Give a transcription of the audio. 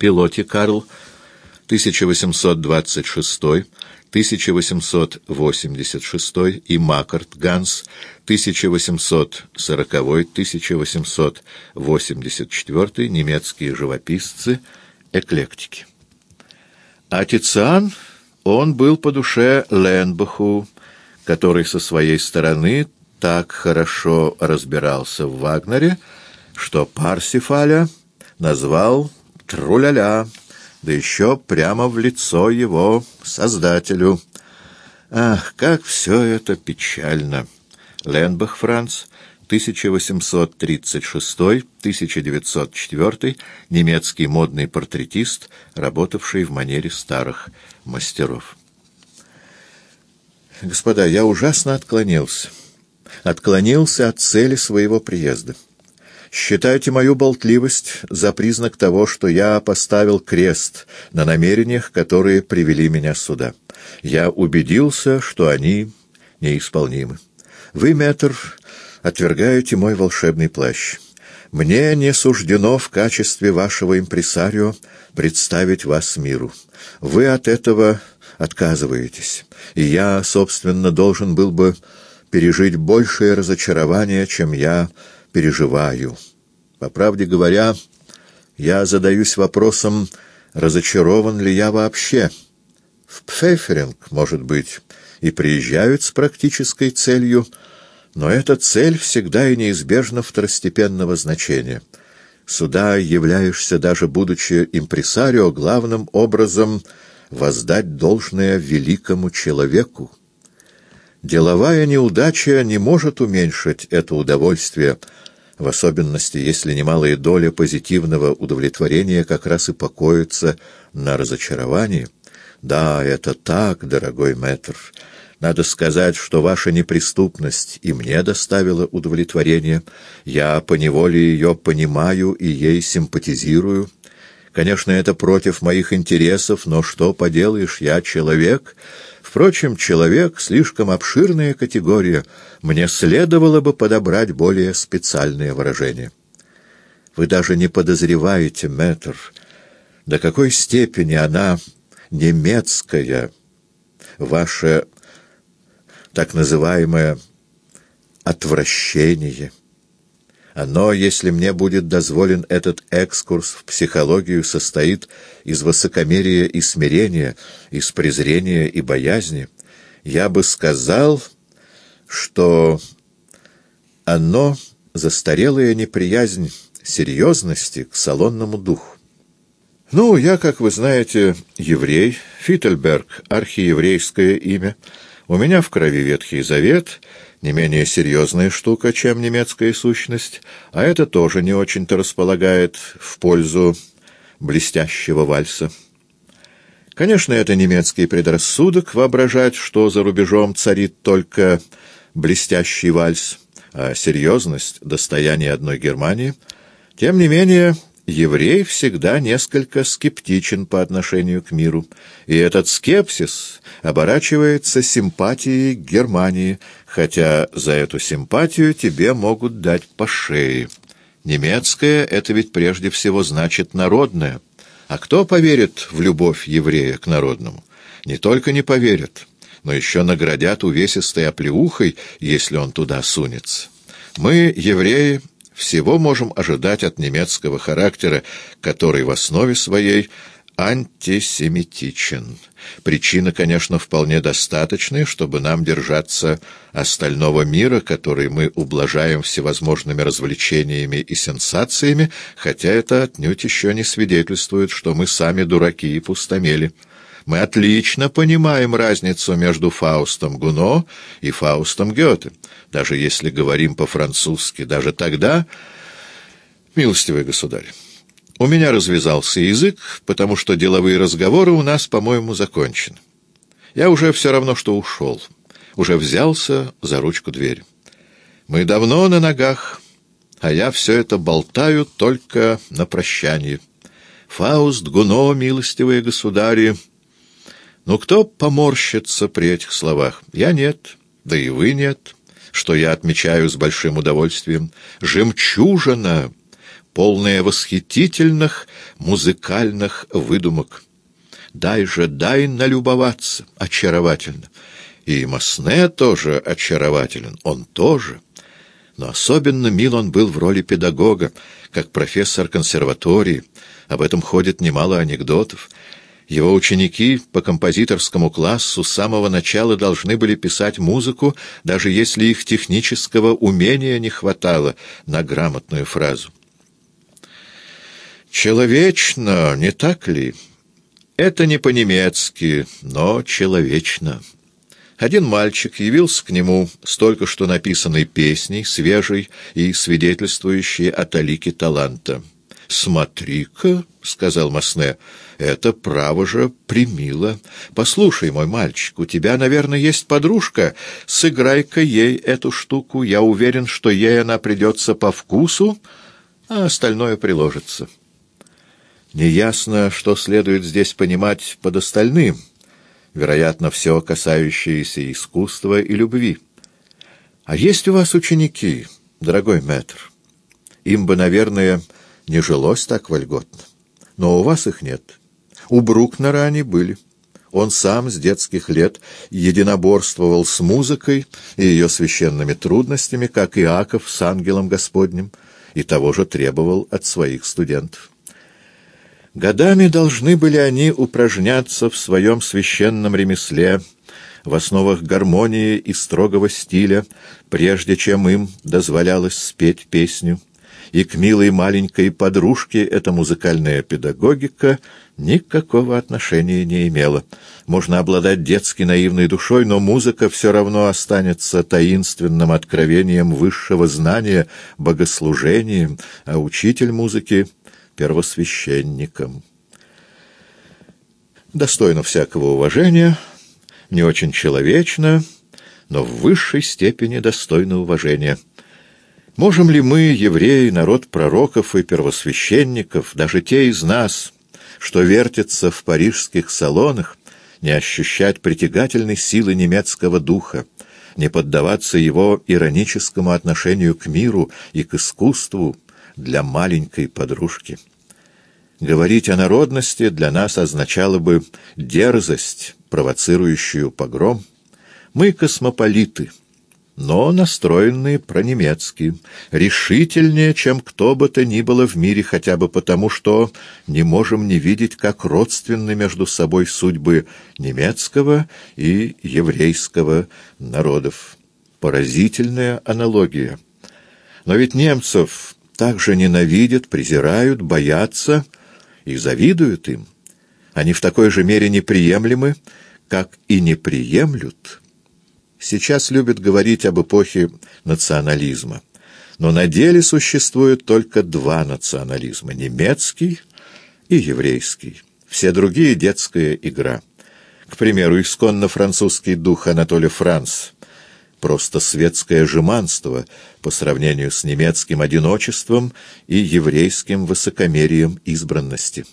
Пилоти Карл, 1826-1886 и Маккарт Ганс, 1840-1884, немецкие живописцы, эклектики. А Тициан, он был по душе Ленбаху, который со своей стороны так хорошо разбирался в Вагнере, что Парсифаля назвал «труляля», да еще прямо в лицо его создателю. Ах, как все это печально! Ленбах Франц, 1836-1904, немецкий модный портретист, работавший в манере старых мастеров. Господа, я ужасно отклонился. Отклонился от цели своего приезда. Считайте мою болтливость за признак того, что я поставил крест на намерениях, которые привели меня сюда. Я убедился, что они неисполнимы. Вы, метр, отвергаете мой волшебный плащ. Мне не суждено в качестве вашего импресарио представить вас миру. Вы от этого отказываетесь, и я, собственно, должен был бы пережить большее разочарование, чем я переживаю. По правде говоря, я задаюсь вопросом, разочарован ли я вообще. В Пфеферинг, может быть, и приезжают с практической целью, но эта цель всегда и неизбежно второстепенного значения. Сюда являешься, даже будучи импресарио, главным образом воздать должное великому человеку. Деловая неудача не может уменьшить это удовольствие, в особенности, если немалая доля позитивного удовлетворения как раз и покоится на разочаровании. Да, это так, дорогой мэтр. Надо сказать, что ваша неприступность и мне доставила удовлетворение. Я поневоле ее понимаю и ей симпатизирую. Конечно, это против моих интересов, но что поделаешь, я человек. Впрочем, человек — слишком обширная категория. Мне следовало бы подобрать более специальное выражение. Вы даже не подозреваете, мэтр, до какой степени она немецкая, ваше так называемое отвращение — оно, если мне будет дозволен этот экскурс в психологию, состоит из высокомерия и смирения, из презрения и боязни. Я бы сказал, что оно — застарелая неприязнь серьезности к салонному духу. Ну, я, как вы знаете, еврей, Фиттельберг — архиеврейское имя. У меня в крови Ветхий Завет — не менее серьезная штука, чем немецкая сущность, а это тоже не очень-то располагает в пользу блестящего вальса. Конечно, это немецкий предрассудок воображать, что за рубежом царит только блестящий вальс, а серьезность — достояние одной Германии. Тем не менее еврей всегда несколько скептичен по отношению к миру, и этот скепсис оборачивается симпатией к Германии, хотя за эту симпатию тебе могут дать по шее. Немецкое — это ведь прежде всего значит народное. А кто поверит в любовь еврея к народному? Не только не поверят, но еще наградят увесистой оплеухой, если он туда сунется. Мы, евреи, всего можем ожидать от немецкого характера, который в основе своей антисемитичен. Причина, конечно, вполне достаточная, чтобы нам держаться остального мира, который мы ублажаем всевозможными развлечениями и сенсациями, хотя это отнюдь еще не свидетельствует, что мы сами дураки и пустомели. Мы отлично понимаем разницу между Фаустом Гуно и Фаустом Гёте, даже если говорим по-французски, даже тогда, милостивый государь. У меня развязался язык, потому что деловые разговоры у нас, по-моему, закончены. Я уже все равно, что ушел, уже взялся за ручку двери. Мы давно на ногах, а я все это болтаю только на прощание. Фауст, Гуно, милостивые государи, ну, кто поморщится при этих словах? Я нет, да и вы нет, что я отмечаю с большим удовольствием. Жемчужина, полное восхитительных музыкальных выдумок. Дай же, дай налюбоваться, очаровательно. И Масне тоже очарователен, он тоже. Но особенно мил он был в роли педагога, как профессор консерватории. Об этом ходит немало анекдотов. Его ученики по композиторскому классу с самого начала должны были писать музыку, даже если их технического умения не хватало на грамотную фразу. «Человечно, не так ли?» Это не по-немецки, но человечно. Один мальчик явился к нему с только что написанной песней, свежей и свидетельствующей о талике таланта. «Смотри-ка», — сказал Масне, — «это, право же, примило. Послушай, мой мальчик, у тебя, наверное, есть подружка. Сыграй-ка ей эту штуку. Я уверен, что ей она придется по вкусу, а остальное приложится». Неясно, что следует здесь понимать под остальным, вероятно, все касающееся искусства и любви. А есть у вас ученики, дорогой мэтр? Им бы, наверное, не жилось так вольготно. Но у вас их нет. У Брукнера они были. Он сам с детских лет единоборствовал с музыкой и ее священными трудностями, как Иаков с ангелом Господним, и того же требовал от своих студентов. Годами должны были они упражняться в своем священном ремесле, в основах гармонии и строгого стиля, прежде чем им дозволялось спеть песню. И к милой маленькой подружке эта музыкальная педагогика никакого отношения не имела. Можно обладать детски наивной душой, но музыка все равно останется таинственным откровением высшего знания, богослужением, а учитель музыки — первосвященником. Достойно всякого уважения, не очень человечно, но в высшей степени достойно уважения. Можем ли мы, евреи, народ пророков и первосвященников, даже те из нас, что вертятся в парижских салонах, не ощущать притягательной силы немецкого духа, не поддаваться его ироническому отношению к миру и к искусству для маленькой подружки? Говорить о народности для нас означало бы дерзость, провоцирующую погром. Мы космополиты, но настроенные пронемецки, решительнее, чем кто бы то ни было в мире, хотя бы потому, что не можем не видеть, как родственны между собой судьбы немецкого и еврейского народов. Поразительная аналогия. Но ведь немцев также ненавидят, презирают, боятся — и завидуют им. Они в такой же мере неприемлемы, как и не приемлют. Сейчас любят говорить об эпохе национализма. Но на деле существует только два национализма — немецкий и еврейский. Все другие — детская игра. К примеру, исконно французский дух Анатолия Франц — просто светское жеманство по сравнению с немецким одиночеством и еврейским высокомерием избранности.